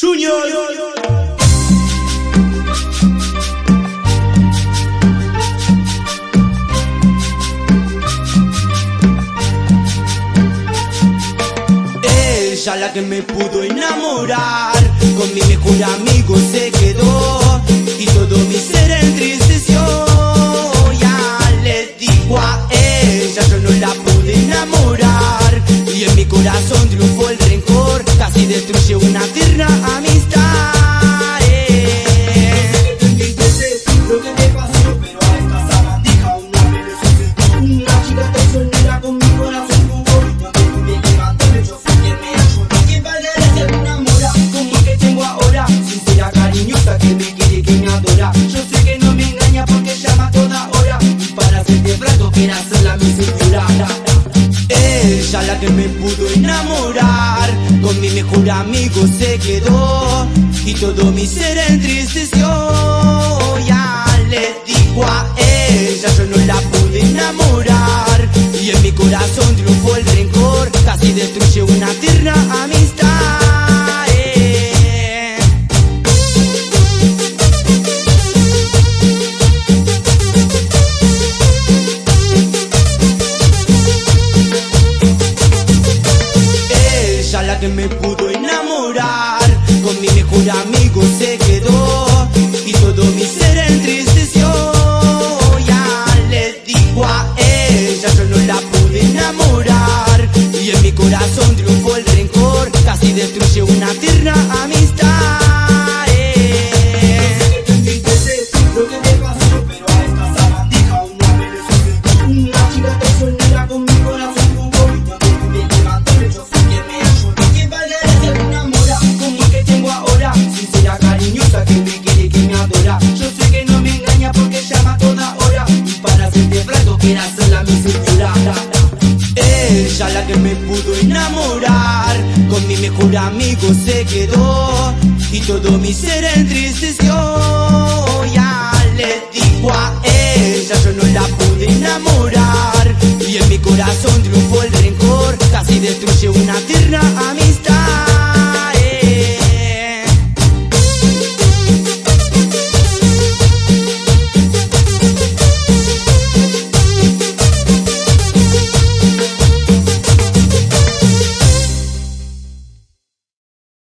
Junior. Ella la que me pudo enamorar, con mi mejor amigo se quedó y todo mi ser entristeció. Ya le digo a ella, yo no la pude enamorar y en mi corazón triunfó Sincera, cariñosa, que me quiere, que me adora. Yo sé que no me engaña porque llama toda hora. Y para hacerte franco quiere hacerla mi señora Ella la que me pudo enamorar, con mi mejor amigo se quedó. Y todo mi ser entristeció. Ya le digo a ella, yo no la pude enamorar. Y en mi corazón triunfó el rencor, casi destruye una tierna amistad. Que me pudo enamorar, con mi mejor amigo se quedó y todo mi ser entristeció. Ya le digo a ella, yo no la pude enamorar y en mi corazón triunfó el rencor, casi destruye una tierna amistad. Que me pudo enamorar, con mi mejor amigo se quedó y todo mi ser entristeció.